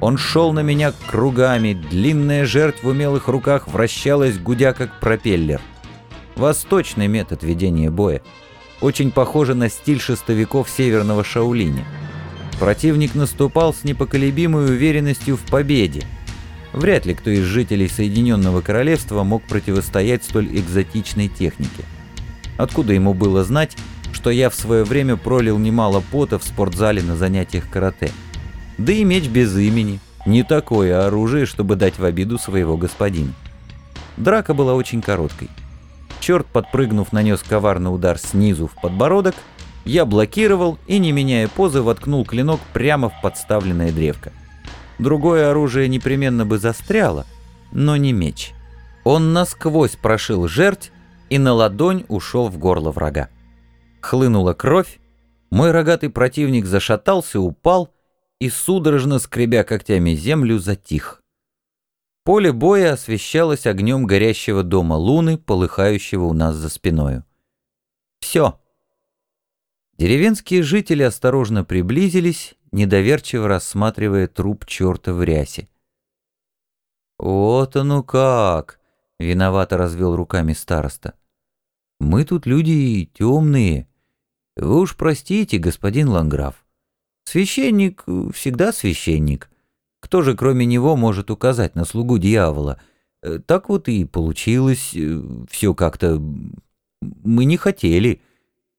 Он шел на меня кругами, длинная жертва в умелых руках вращалась, гудя как пропеллер. Восточный метод ведения боя. Очень похоже на стиль шестовиков северного Шаулиня. Противник наступал с непоколебимой уверенностью в победе. Вряд ли кто из жителей Соединенного Королевства мог противостоять столь экзотичной технике. Откуда ему было знать, что я в свое время пролил немало пота в спортзале на занятиях карате? Да и меч без имени. Не такое оружие, чтобы дать в обиду своего господина. Драка была очень короткой. Черт, подпрыгнув, нанес коварный удар снизу в подбородок. Я блокировал и, не меняя позы, воткнул клинок прямо в подставленное древко. Другое оружие непременно бы застряло, но не меч. Он насквозь прошил жерть и на ладонь ушел в горло врага. Хлынула кровь, мой рогатый противник зашатался, упал и, судорожно скребя когтями землю, затих. Поле боя освещалось огнем горящего дома луны, полыхающего у нас за спиною. Все. Деревенские жители осторожно приблизились, недоверчиво рассматривая труп черта в рясе. «Вот оно как!» — виновато развел руками староста. «Мы тут люди темные. Вы уж простите, господин Ланграф. Священник всегда священник. Кто же кроме него может указать на слугу дьявола? Э, так вот и получилось э, все как-то... Мы не хотели.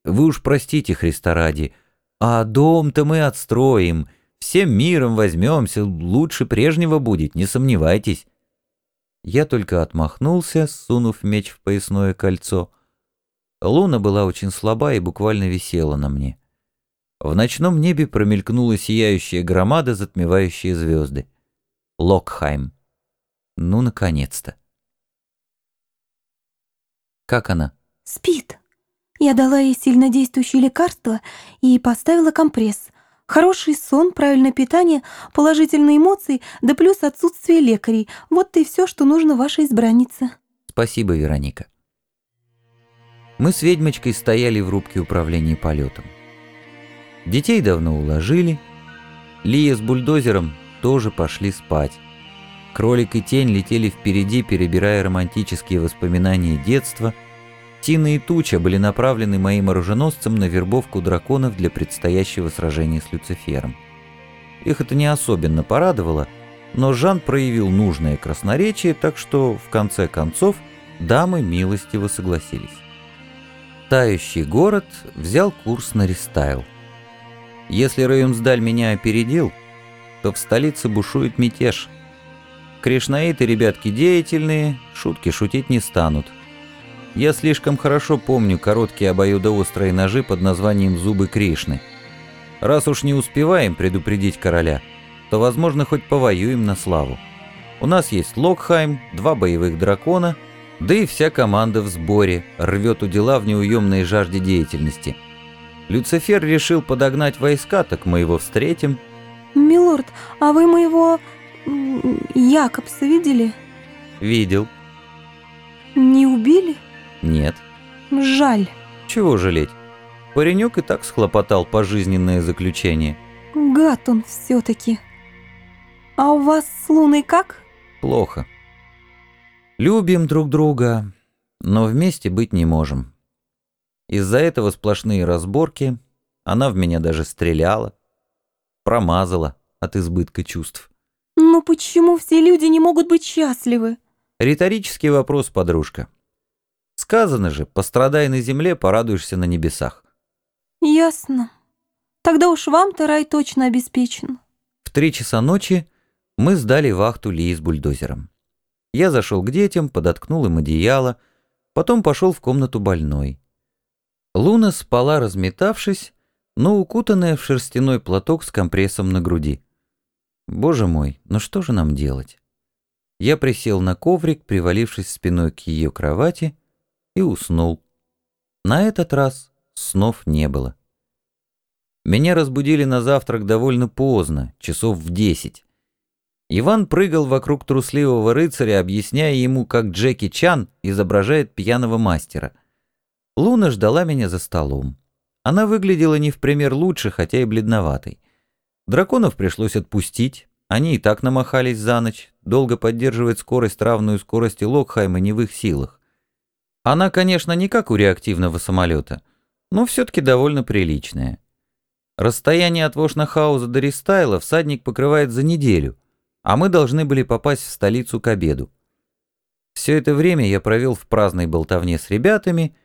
Вы уж простите, Христа ради. А дом-то мы отстроим. Всем миром возьмемся, лучше прежнего будет, не сомневайтесь. Я только отмахнулся, сунув меч в поясное кольцо. Луна была очень слаба и буквально висела на мне. В ночном небе промелькнула сияющая громада, затмевающая звезды. Локхайм. Ну, наконец-то. Как она? Спит. Я дала ей сильнодействующее лекарство и поставила компресс. Хороший сон, правильное питание, положительные эмоции, да плюс отсутствие лекарей. Вот и все, что нужно вашей избраннице. Спасибо, Вероника. Мы с ведьмочкой стояли в рубке управления полетом. Детей давно уложили. Лия с бульдозером тоже пошли спать. Кролик и тень летели впереди, перебирая романтические воспоминания детства. Тина и Туча были направлены моим оруженосцем на вербовку драконов для предстоящего сражения с Люцифером. Их это не особенно порадовало, но Жан проявил нужное красноречие, так что, в конце концов, дамы милостиво согласились. Тающий город взял курс на рестайл. Если Раюмсдаль меня опередил, то в столице бушует мятеж. Кришнаиты ребятки деятельные, шутки шутить не станут. Я слишком хорошо помню короткие обоюдоострые ножи под названием «Зубы Кришны». Раз уж не успеваем предупредить короля, то, возможно, хоть повоюем на славу. У нас есть Локхайм, два боевых дракона, да и вся команда в сборе рвет у дела в неуемной жажде деятельности – Люцифер решил подогнать войска, так мы его встретим. Милорд, а вы моего... Якобса видели? Видел. Не убили? Нет. Жаль. Чего жалеть? Паренек и так схлопотал пожизненное заключение. Гад он все-таки. А у вас с Луной как? Плохо. Любим друг друга, но вместе быть не можем. Из-за этого сплошные разборки, она в меня даже стреляла, промазала от избытка чувств. Но почему все люди не могут быть счастливы? Риторический вопрос, подружка. Сказано же, пострадай на земле, порадуешься на небесах. Ясно. Тогда уж вам-то рай точно обеспечен. В три часа ночи мы сдали вахту Ли с бульдозером. Я зашел к детям, подоткнул им одеяло, потом пошел в комнату больной. Луна спала, разметавшись, но укутанная в шерстяной платок с компрессом на груди. Боже мой, ну что же нам делать? Я присел на коврик, привалившись спиной к ее кровати, и уснул. На этот раз снов не было. Меня разбудили на завтрак довольно поздно, часов в десять. Иван прыгал вокруг трусливого рыцаря, объясняя ему, как Джеки Чан изображает пьяного мастера. Луна ждала меня за столом. Она выглядела не в пример лучше, хотя и бледноватой. Драконов пришлось отпустить. Они и так намахались за ночь, долго поддерживать скорость, равную скорости Локхайма, не в их силах. Она, конечно, не как у реактивного самолета, но все-таки довольно приличная. Расстояние от Вошнахауза до Ристайла всадник покрывает за неделю, а мы должны были попасть в столицу к обеду. Все это время я провел в праздной болтовне с ребятами,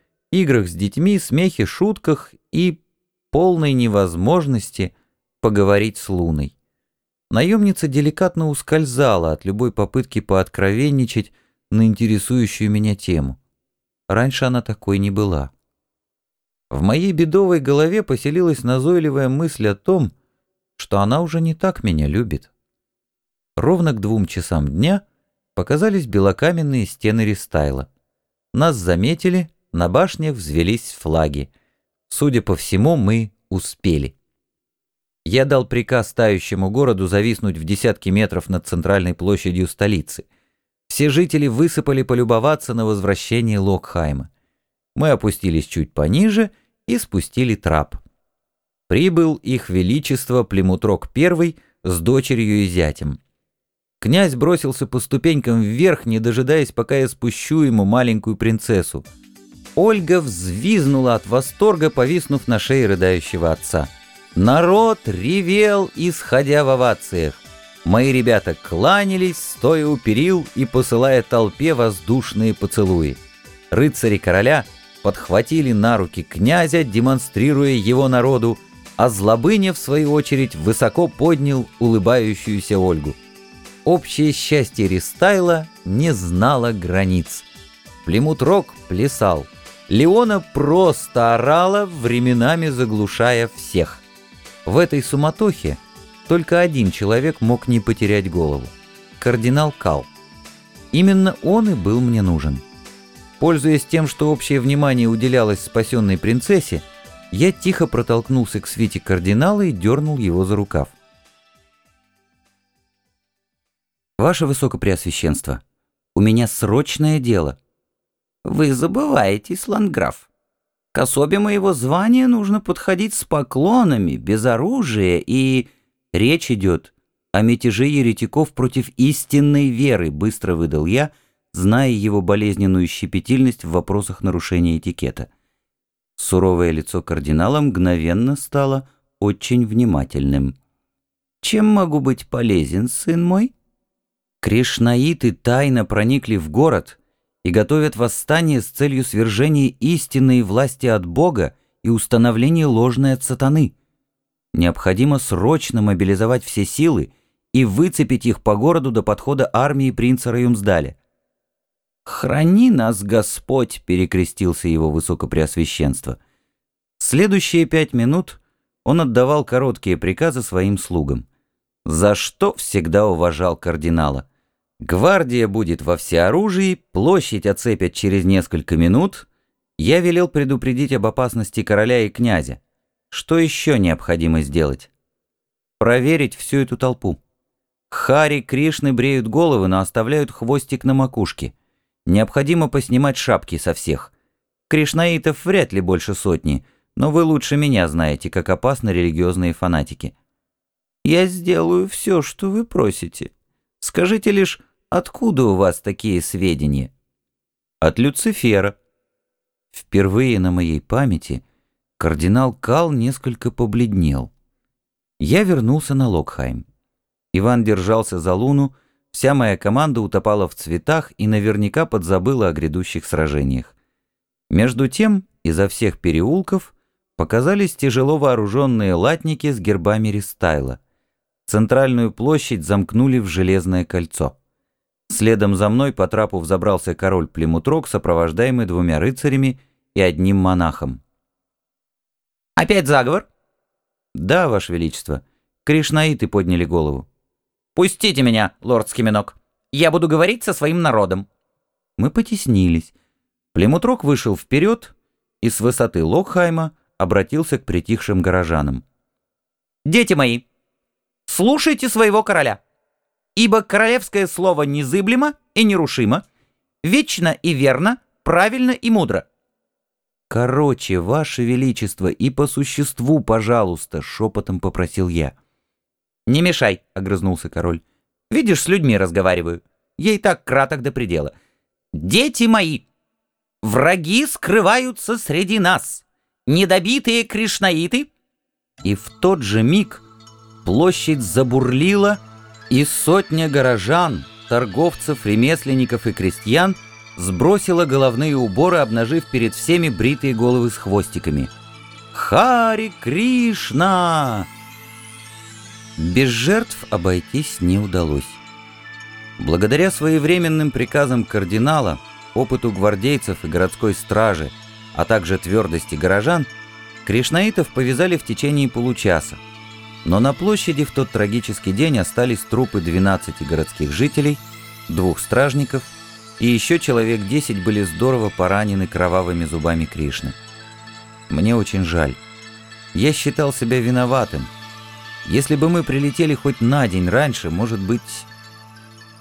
играх с детьми, смехе, шутках и полной невозможности поговорить с Луной. Наемница деликатно ускользала от любой попытки пооткровенничать на интересующую меня тему. Раньше она такой не была. В моей бедовой голове поселилась назойливая мысль о том, что она уже не так меня любит. Ровно к двум часам дня показались белокаменные стены рестайла. Нас заметили, на башнях взвелись флаги. Судя по всему, мы успели. Я дал приказ тающему городу зависнуть в десятки метров над центральной площадью столицы. Все жители высыпали полюбоваться на возвращение Локхайма. Мы опустились чуть пониже и спустили трап. Прибыл их величество Племутрок I с дочерью и зятем. Князь бросился по ступенькам вверх, не дожидаясь, пока я спущу ему маленькую принцессу. Ольга взвизнула от восторга, повиснув на шее рыдающего отца. Народ ревел, исходя в овациях. Мои ребята кланялись, стоя у перил и посылая толпе воздушные поцелуи. Рыцари короля подхватили на руки князя, демонстрируя его народу, а Злобыня, в свою очередь, высоко поднял улыбающуюся Ольгу. Общее счастье Ристайла не знало границ. Племутрок плясал. Леона просто орала, временами заглушая всех. В этой суматохе только один человек мог не потерять голову. Кардинал Кал. Именно он и был мне нужен. Пользуясь тем, что общее внимание уделялось спасенной принцессе, я тихо протолкнулся к свите кардинала и дернул его за рукав. «Ваше Высокопреосвященство, у меня срочное дело». «Вы забываетесь, ландграф. К особе моего звания нужно подходить с поклонами, без оружия и... Речь идет о мятеже еретиков против истинной веры, быстро выдал я, зная его болезненную щепетильность в вопросах нарушения этикета. Суровое лицо кардинала мгновенно стало очень внимательным. «Чем могу быть полезен, сын мой?» Кришнаиты тайно проникли в город и готовят восстание с целью свержения истинной власти от Бога и установления ложной от сатаны. Необходимо срочно мобилизовать все силы и выцепить их по городу до подхода армии принца Раюмсдаля. «Храни нас, Господь!» — перекрестился его высокопреосвященство. Следующие пять минут он отдавал короткие приказы своим слугам, за что всегда уважал кардинала. Гвардия будет во всеоружии, площадь оцепят через несколько минут. Я велел предупредить об опасности короля и князя. Что еще необходимо сделать? Проверить всю эту толпу. Хари, Кришны бреют головы, но оставляют хвостик на макушке. Необходимо поснимать шапки со всех. Кришнаитов вряд ли больше сотни, но вы лучше меня знаете, как опасны религиозные фанатики. Я сделаю все, что вы просите. Скажите лишь, откуда у вас такие сведения? От Люцифера. Впервые на моей памяти Кардинал Кал несколько побледнел. Я вернулся на Локхайм. Иван держался за луну, вся моя команда утопала в цветах и наверняка подзабыла о грядущих сражениях. Между тем, изо всех переулков показались тяжело вооруженные латники с гербами Ристайла. Центральную площадь замкнули в железное кольцо. Следом за мной по трапу взобрался король Племутрок, сопровождаемый двумя рыцарями и одним монахом. Опять заговор? Да, Ваше Величество. Кришнаиты подняли голову. Пустите меня, лорд Скиминок. Я буду говорить со своим народом. Мы потеснились. Племутрок вышел вперед и с высоты Локхайма обратился к притихшим горожанам. «Дети мои, слушайте своего короля, ибо королевское слово незыблемо и нерушимо, вечно и верно, правильно и мудро. «Короче, Ваше Величество, и по существу, пожалуйста», — шепотом попросил я. «Не мешай», — огрызнулся король. «Видишь, с людьми разговариваю. Ей так краток до предела. Дети мои, враги скрываются среди нас. Недобитые кришнаиты». И в тот же миг площадь забурлила, и сотня горожан, торговцев, ремесленников и крестьян сбросила головные уборы, обнажив перед всеми бритые головы с хвостиками. «Хари Кришна!» Без жертв обойтись не удалось. Благодаря своевременным приказам кардинала, опыту гвардейцев и городской стражи, а также твердости горожан, кришнаитов повязали в течение получаса. Но на площади в тот трагический день остались трупы 12 городских жителей, двух стражников и еще человек 10 были здорово поранены кровавыми зубами Кришны. Мне очень жаль. Я считал себя виноватым, если бы мы прилетели хоть на день раньше, может быть...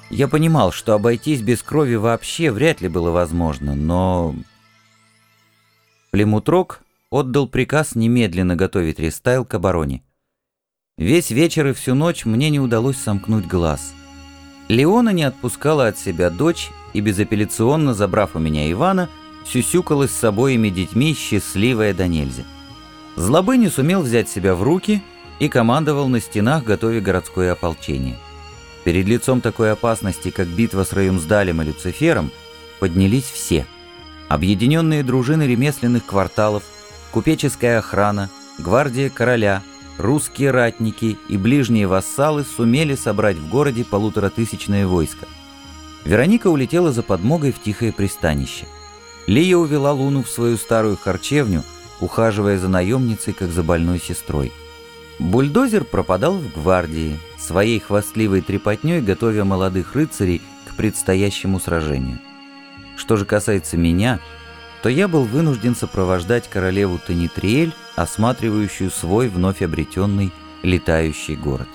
Я понимал, что обойтись без крови вообще вряд ли было возможно, но... Племутрок отдал приказ немедленно готовить рестайл к обороне. Весь вечер и всю ночь мне не удалось сомкнуть глаз. Леона не отпускала от себя дочь и, безапелляционно забрав у меня Ивана, сюсюкалась с обоими детьми, счастливая до нельзя. Злобы не сумел взять себя в руки — и командовал на стенах, готовя городское ополчение. Перед лицом такой опасности, как битва с Раюмсдалем и Люцифером, поднялись все. Объединенные дружины ремесленных кварталов, купеческая охрана, гвардия короля, русские ратники и ближние вассалы сумели собрать в городе полуторатысячное войско. Вероника улетела за подмогой в тихое пристанище. Лия увела Луну в свою старую харчевню, ухаживая за наемницей, как за больной сестрой. Бульдозер пропадал в гвардии, своей хвастливой трепотней готовя молодых рыцарей к предстоящему сражению. Что же касается меня, то я был вынужден сопровождать королеву Танитриэль, осматривающую свой вновь обретенный летающий город.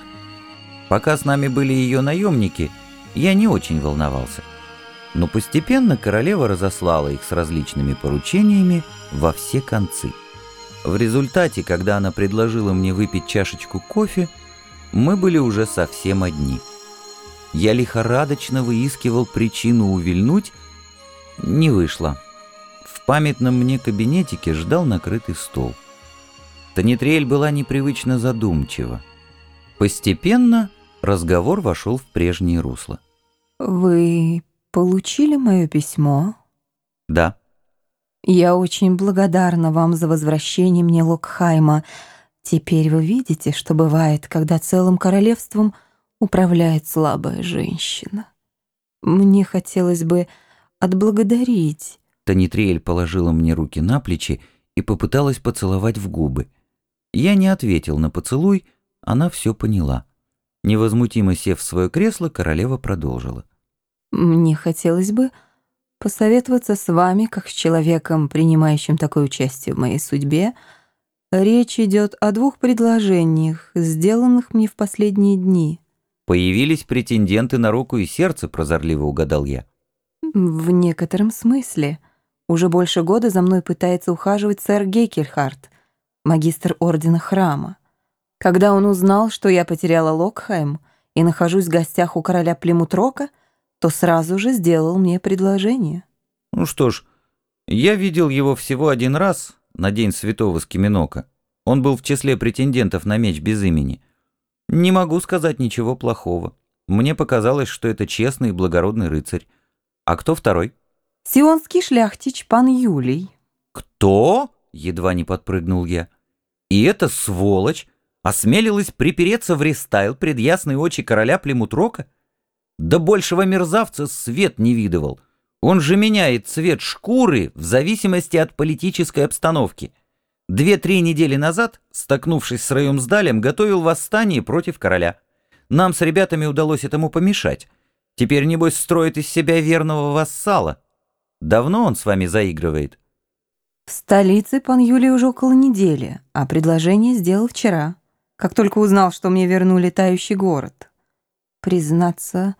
Пока с нами были ее наемники, я не очень волновался. Но постепенно королева разослала их с различными поручениями во все концы. В результате, когда она предложила мне выпить чашечку кофе, мы были уже совсем одни. Я лихорадочно выискивал причину увильнуть, не вышло. Памятном мне кабинетике ждал накрытый стол. Танитриэль была непривычно задумчива. Постепенно разговор вошел в прежнее русло. «Вы получили мое письмо?» «Да». Я очень благодарна вам за возвращение мне Локхайма. Теперь вы видите, что бывает, когда целым королевством управляет слабая женщина. Мне хотелось бы отблагодарить. Танитриэль положила мне руки на плечи и попыталась поцеловать в губы. Я не ответил на поцелуй, она все поняла. Невозмутимо сев в свое кресло, королева продолжила. «Мне хотелось бы посоветоваться с вами, как с человеком, принимающим такое участие в моей судьбе. Речь идет о двух предложениях, сделанных мне в последние дни. Появились претенденты на руку и сердце, прозорливо угадал я. В некотором смысле. Уже больше года за мной пытается ухаживать сэр Гейкельхарт, магистр Ордена Храма. Когда он узнал, что я потеряла Локхайм и нахожусь в гостях у короля Плимутрока, то сразу же сделал мне предложение. Ну что ж, я видел его всего один раз на день святого Скиминока. Он был в числе претендентов на меч без имени. Не могу сказать ничего плохого. Мне показалось, что это честный и благородный рыцарь. А кто второй? Сионский шляхтич пан Юлий. Кто? Едва не подпрыгнул я. И эта сволочь осмелилась припереться в рестайл пред ясные очи короля Племутрока? Да большего мерзавца свет не видывал. Он же меняет цвет шкуры в зависимости от политической обстановки. Две-три недели назад, столкнувшись с Раюмсдалем, готовил восстание против короля. Нам с ребятами удалось этому помешать. Теперь, небось, строит из себя верного вассала. Давно он с вами заигрывает?» «В столице пан Юлий уже около недели, а предложение сделал вчера, как только узнал, что мне вернули тающий город». Признаться,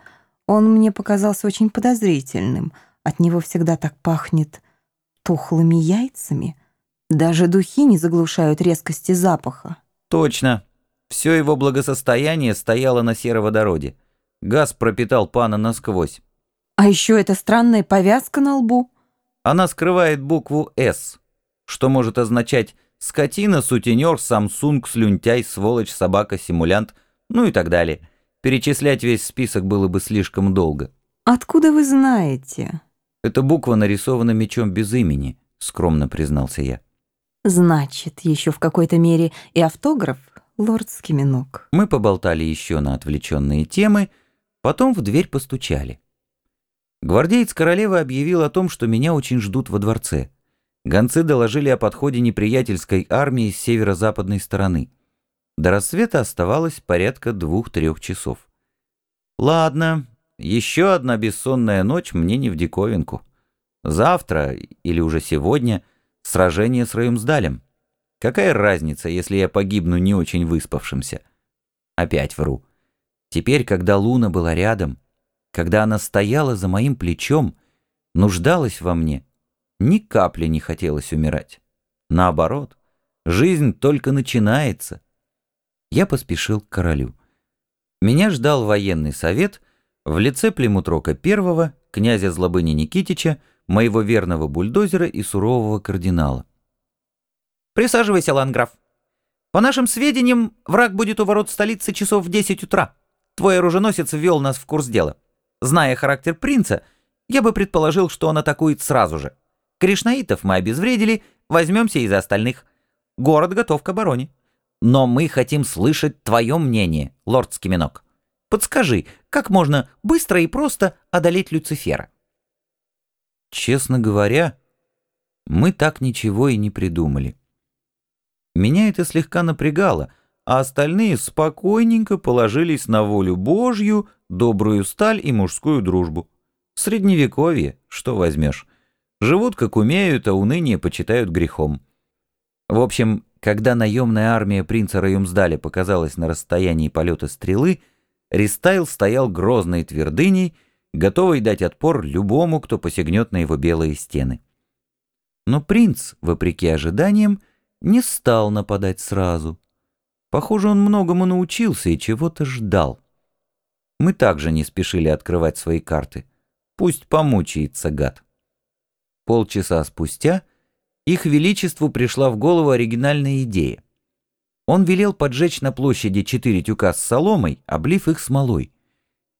он мне показался очень подозрительным. От него всегда так пахнет тухлыми яйцами. Даже духи не заглушают резкости запаха. Точно. Все его благосостояние стояло на сероводороде. Газ пропитал пана насквозь. А еще эта странная повязка на лбу. Она скрывает букву «С», что может означать «скотина», «сутенер», «самсунг», «слюнтяй», «сволочь», «собака», «симулянт», ну и так далее. Перечислять весь список было бы слишком долго. Откуда вы знаете? Эта буква нарисована мечом без имени, скромно признался я. Значит, еще в какой-то мере и автограф, лорд Скиминок. Мы поболтали еще на отвлеченные темы, потом в дверь постучали. Гвардеец королевы объявил о том, что меня очень ждут во дворце. Гонцы доложили о подходе неприятельской армии с северо-западной стороны. До рассвета оставалось порядка двух-трех часов. Ладно, еще одна бессонная ночь мне не в диковинку. Завтра, или уже сегодня, сражение с Раюмсдалем. Какая разница, если я погибну не очень выспавшимся? Опять вру. Теперь, когда Луна была рядом, когда она стояла за моим плечом, нуждалась во мне, ни капли не хотелось умирать. Наоборот, жизнь только начинается. Я поспешил к королю. Меня ждал военный совет в лице Племутрока I, князя Злобыни Никитича, моего верного бульдозера и сурового кардинала. «Присаживайся, ланграф. По нашим сведениям, враг будет у ворот столицы часов в 10 утра. Твой оруженосец ввел нас в курс дела. Зная характер принца, я бы предположил, что он атакует сразу же. Кришнаитов мы обезвредили, возьмемся из остальных. Город готов к обороне. Но мы хотим слышать твое мнение, лорд Скиминок. Подскажи, как можно быстро и просто одолеть Люцифера?» Честно говоря, мы так ничего и не придумали. Меня это слегка напрягало, а остальные спокойненько положились на волю Божью, добрую сталь и мужскую дружбу. Средневековье, что возьмешь. Живут как умеют, а уныние почитают грехом. В общем, когда наемная армия принца Раюмсдаля показалась на расстоянии полета стрелы, Ристайл стоял грозной твердыней, готовый дать отпор любому, кто посягнет на его белые стены. Но принц, вопреки ожиданиям, не стал нападать сразу. Похоже, он многому научился и чего-то ждал. Мы также не спешили открывать свои карты. Пусть помучается гад. Полчаса спустя их величеству пришла в голову оригинальная идея. Он велел поджечь на площади четыре тюка с соломой, облив их смолой.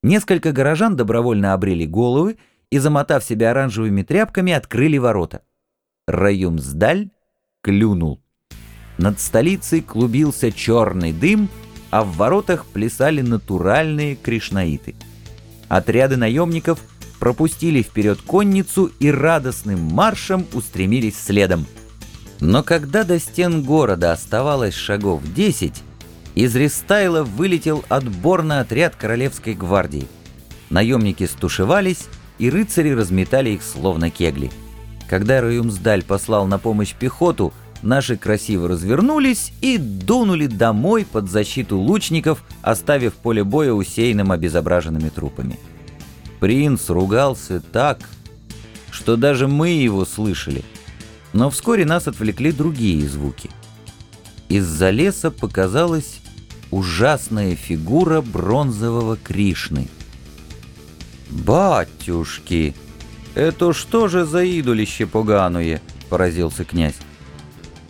Несколько горожан добровольно обрели головы и, замотав себя оранжевыми тряпками, открыли ворота. Раюмсдаль клюнул. Над столицей клубился черный дым, а в воротах плясали натуральные кришнаиты. Отряды наемников пропустили вперед конницу и радостным маршем устремились следом. Но когда до стен города оставалось шагов десять, из Рестайла вылетел отборный отряд Королевской гвардии. Наемники стушевались, и рыцари разметали их словно кегли. Когда Раюмсдаль послал на помощь пехоту, наши красиво развернулись и дунули домой под защиту лучников, оставив поле боя усеянным обезображенными трупами. Принц ругался так, что даже мы его слышали. Но вскоре нас отвлекли другие звуки. Из-за леса показалась ужасная фигура бронзового Кришны. «Батюшки, это что же за идолище поганое?» – поразился князь.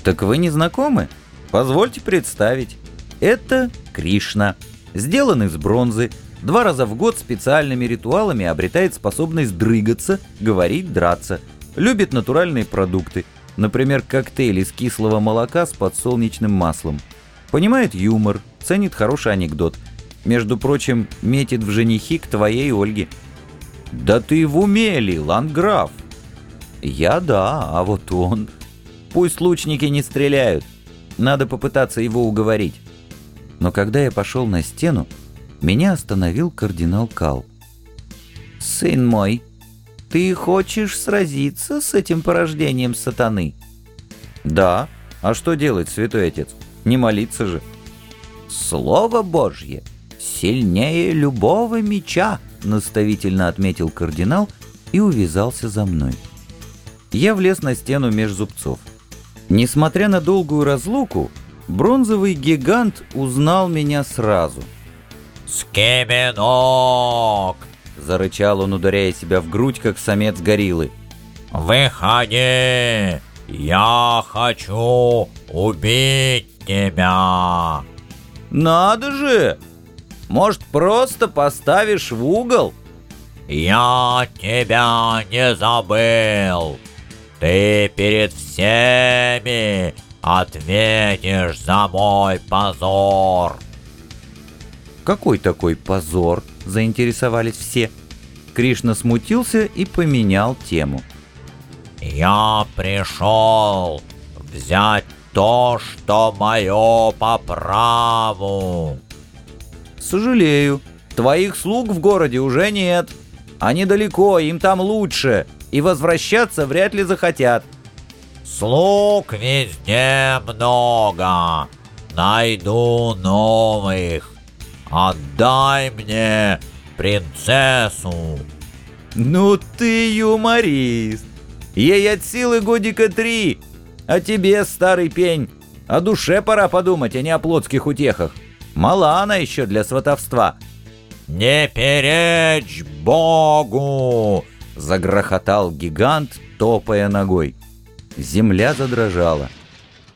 «Так вы не знакомы? Позвольте представить. Это Кришна, сделан из бронзы, два раза в год специальными ритуалами обретает способность дрыгаться, говорить, драться, любит натуральные продукты, например, коктейль из кислого молока с подсолнечным маслом. Понимает юмор, ценит хороший анекдот. Между прочим, метит в женихи к твоей Ольге. «Да ты в уме ли, ландграф?» «Я да, а вот он...» «Пусть лучники не стреляют. Надо попытаться его уговорить». Но когда я пошел на стену, меня остановил кардинал Кал. «Сын мой, ты хочешь сразиться с этим порождением сатаны?» «Да. А что делать, святой отец? Не молиться же». «Слово Божье сильнее любого меча», — наставительно отметил кардинал и увязался за мной. Я влез на стену меж зубцов. Несмотря на долгую разлуку, Бронзовый гигант узнал меня сразу. «Скиминок!» — зарычал он, ударяя себя в грудь, как самец гориллы. «Выходи! Я хочу убить тебя!» «Надо же! Может, просто поставишь в угол?» «Я тебя не забыл! Ты перед всеми ответишь за мой позор!» «Какой такой позор?» – заинтересовались все. Кришна смутился и поменял тему. «Я пришел взять то, что мое по праву!» «Сожалею, твоих слуг в городе уже нет. Они далеко, им там лучше, и возвращаться вряд ли захотят». «Слуг везде много, найду новых. Отдай мне принцессу!» «Ну ты юморист! Ей от силы годика три, а тебе, старый пень, о душе пора подумать, а не о плотских утехах. Мала она еще для сватовства». «Не перечь Богу!» — загрохотал гигант, топая ногой. Земля задрожала.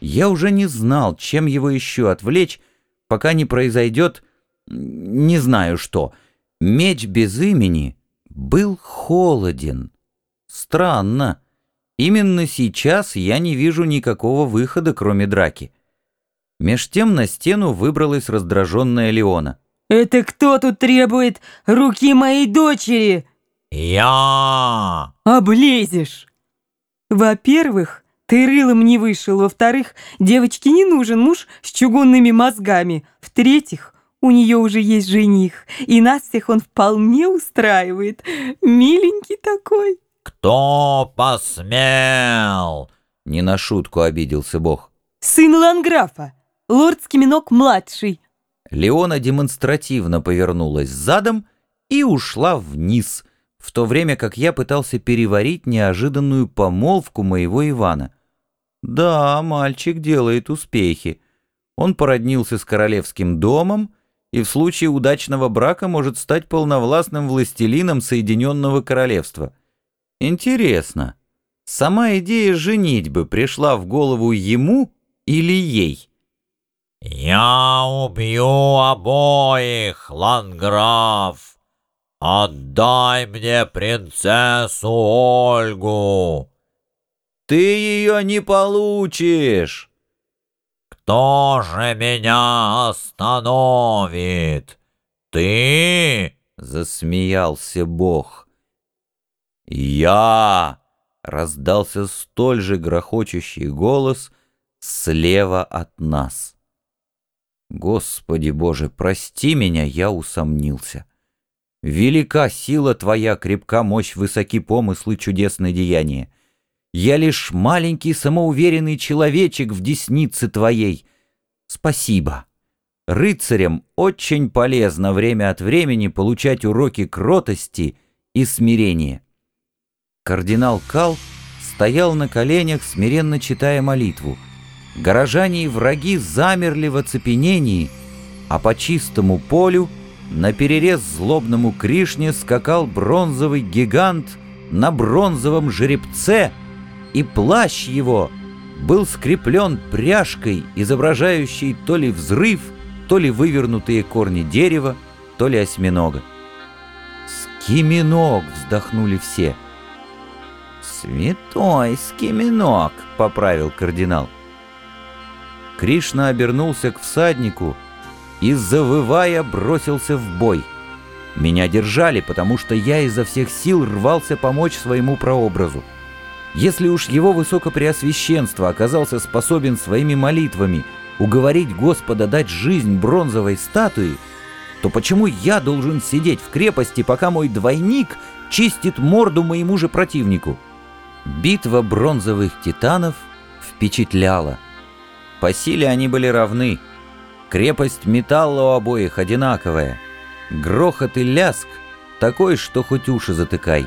Я уже не знал, чем его еще отвлечь, пока не произойдет не знаю что. Меч без имени был холоден. Странно. Именно сейчас я не вижу никакого выхода, кроме драки. Меж тем на стену выбралась раздраженная Леона. «Это кто тут требует руки моей дочери?» «Я!» «Облезешь!» «Во-первых, ты рылом не вышел. Во-вторых, девочке не нужен муж с чугунными мозгами. В-третьих, у нее уже есть жених, и нас всех он вполне устраивает. Миленький такой. «Кто посмел?» Не на шутку обиделся бог. Сын Ланграфа, лорд Скиминок-младший. Леона демонстративно повернулась задом и ушла вниз, в то время как я пытался переварить неожиданную помолвку моего Ивана. Да, мальчик делает успехи. Он породнился с королевским домом, и в случае удачного брака может стать полновластным властелином Соединенного Королевства. Интересно, сама идея женитьбы пришла в голову ему или ей? «Я убью обоих, Ланграф! Отдай мне принцессу Ольгу!» «Ты ее не получишь!» «Кто же меня остановит? Ты?» — засмеялся Бог. «Я!» — раздался столь же грохочущий голос слева от нас. Господи Боже, прости меня, я усомнился. Велика сила Твоя, крепка мощь, высоки помыслы, чудесное деяние. Я лишь маленький самоуверенный человечек в деснице твоей. Спасибо. Рыцарям очень полезно время от времени получать уроки кротости и смирения. Кардинал Кал стоял на коленях, смиренно читая молитву. Горожане и враги замерли в оцепенении, а по чистому полю на перерез злобному Кришне скакал бронзовый гигант на бронзовом жеребце — и плащ его был скреплен пряжкой, изображающей то ли взрыв, то ли вывернутые корни дерева, то ли осьминога. «Скиминог!» — вздохнули все. «Святой скиминог!» — поправил кардинал. Кришна обернулся к всаднику и, завывая, бросился в бой. Меня держали, потому что я изо всех сил рвался помочь своему прообразу. Если уж его высокопреосвященство оказался способен своими молитвами уговорить Господа дать жизнь бронзовой статуи, то почему я должен сидеть в крепости, пока мой двойник чистит морду моему же противнику? Битва бронзовых титанов впечатляла. По силе они были равны. Крепость металла у обоих одинаковая. Грохот и ляск такой, что хоть уши затыкай.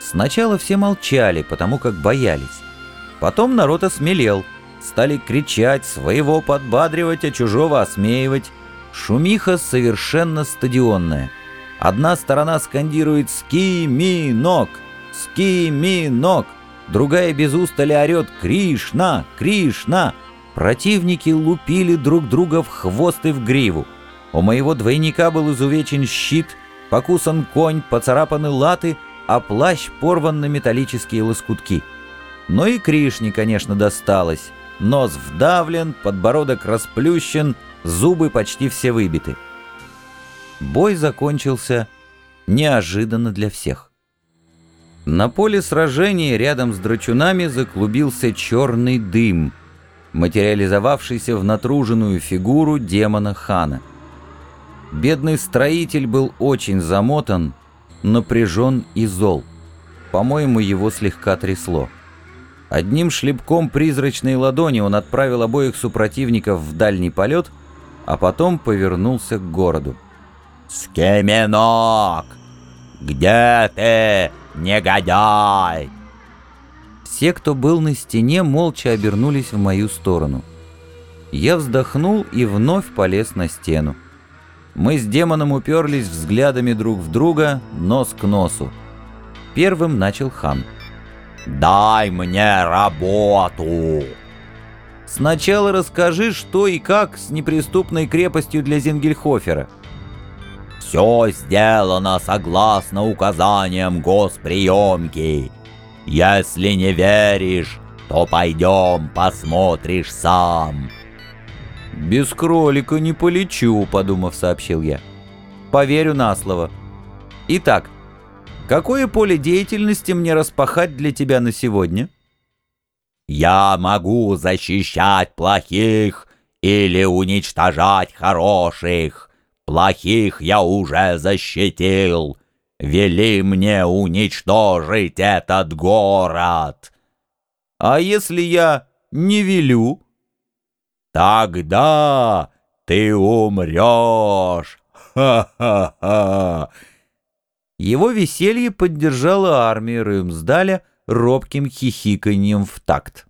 Сначала все молчали, потому как боялись. Потом народ осмелел. стали кричать, своего подбадривать, а чужого осмеивать. Шумиха совершенно стадионная. Одна сторона скандирует «Ски-ми-нок! Ски-ми-нок!», другая без устали орет «Кришна! Кришна!». Противники лупили друг друга в хвост и в гриву. У моего двойника был изувечен щит, покусан конь, поцарапаны латы, а плащ порван на металлические лоскутки. Но и Кришне, конечно, досталось. Нос вдавлен, подбородок расплющен, зубы почти все выбиты. Бой закончился неожиданно для всех. На поле сражения рядом с драчунами заклубился черный дым, материализовавшийся в натруженную фигуру демона Хана. Бедный строитель был очень замотан, напряжен и зол. По-моему, его слегка трясло. Одним шлепком призрачной ладони он отправил обоих супротивников в дальний полет, а потом повернулся к городу. «Скеменок! Где ты, негодяй?» Все, кто был на стене, молча обернулись в мою сторону. Я вздохнул и вновь полез на стену. Мы с демоном уперлись взглядами друг в друга, нос к носу. Первым начал хан. «Дай мне работу!» «Сначала расскажи, что и как с неприступной крепостью для Зингельхофера». «Все сделано согласно указаниям госприемки. Если не веришь, то пойдем посмотришь сам». «Без кролика не полечу», — подумав, сообщил я. «Поверю на слово. Итак, какое поле деятельности мне распахать для тебя на сегодня?» «Я могу защищать плохих или уничтожать хороших. Плохих я уже защитил. Вели мне уничтожить этот город». «А если я не велю?» Тогда ты умрешь! Ха-ха-ха!» Его веселье поддержала армия Рюмсдаля робким хихиканьем в такт.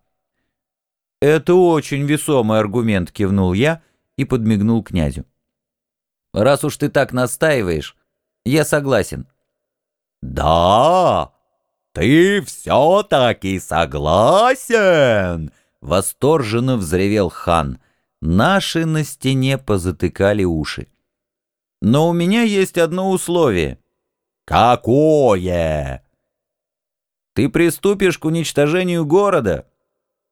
«Это очень весомый аргумент», — кивнул я и подмигнул князю. «Раз уж ты так настаиваешь, я согласен». «Да, ты все-таки согласен?» Восторженно взревел хан. Наши на стене позатыкали уши. Но у меня есть одно условие. Какое? Ты приступишь к уничтожению города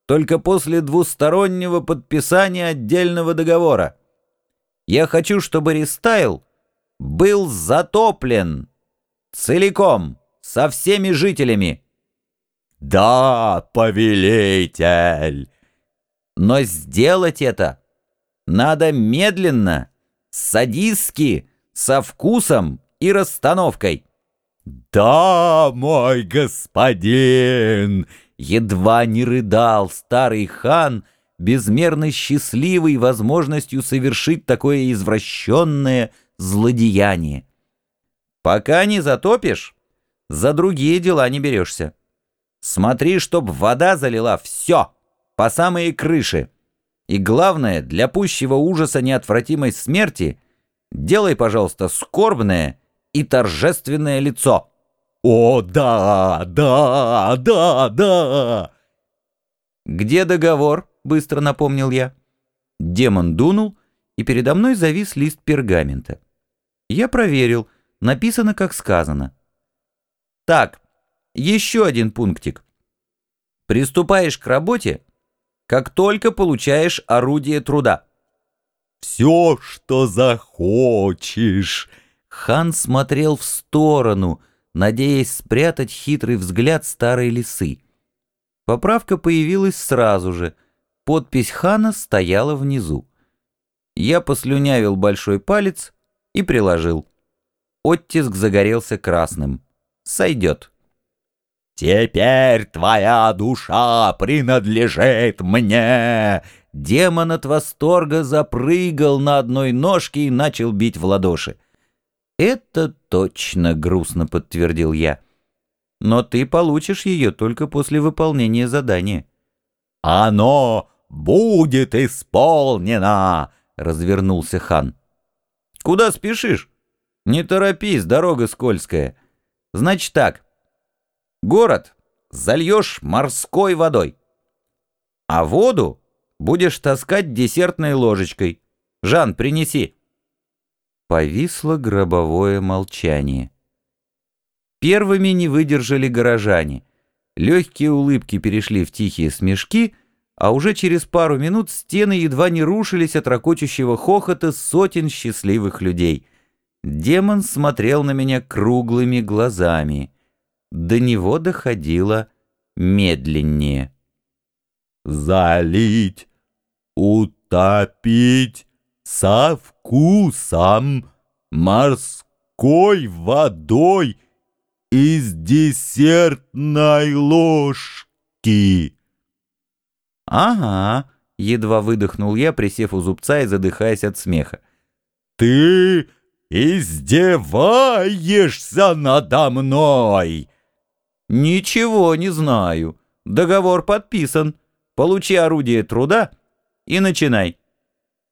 только после двустороннего подписания отдельного договора. Я хочу, чтобы Рестайл был затоплен целиком, со всеми жителями. «Да, повелитель!» Но сделать это надо медленно, садистски, со вкусом и расстановкой. «Да, мой господин!» Едва не рыдал старый хан, безмерно счастливый возможностью совершить такое извращенное злодеяние. Пока не затопишь, за другие дела не берешься. Смотри, чтоб вода залила все, по самые крыши. И главное, для пущего ужаса неотвратимой смерти, делай, пожалуйста, скорбное и торжественное лицо. О, да, да, да, да. Где договор? Быстро напомнил я. Демон дунул, и передо мной завис лист пергамента. Я проверил, написано, как сказано. Так, еще один пунктик. Приступаешь к работе, как только получаешь орудие труда. «Все, что захочешь!» Хан смотрел в сторону, надеясь спрятать хитрый взгляд старой лисы. Поправка появилась сразу же. Подпись Хана стояла внизу. Я послюнявил большой палец и приложил. Оттиск загорелся красным. Сойдет. «Теперь твоя душа принадлежит мне!» Демон от восторга запрыгал на одной ножке и начал бить в ладоши. «Это точно грустно», — подтвердил я. «Но ты получишь ее только после выполнения задания». «Оно будет исполнено!» — развернулся хан. «Куда спешишь? Не торопись, дорога скользкая. Значит так, город зальешь морской водой, а воду будешь таскать десертной ложечкой. Жан, принеси». Повисло гробовое молчание. Первыми не выдержали горожане. Легкие улыбки перешли в тихие смешки, а уже через пару минут стены едва не рушились от ракочущего хохота сотен счастливых людей. Демон смотрел на меня круглыми глазами. До него доходило медленнее. «Залить, утопить со вкусом морской водой из десертной ложки». «Ага», — едва выдохнул я, присев у зубца и задыхаясь от смеха. «Ты издеваешься надо мной!» «Ничего не знаю. Договор подписан. Получи орудие труда и начинай».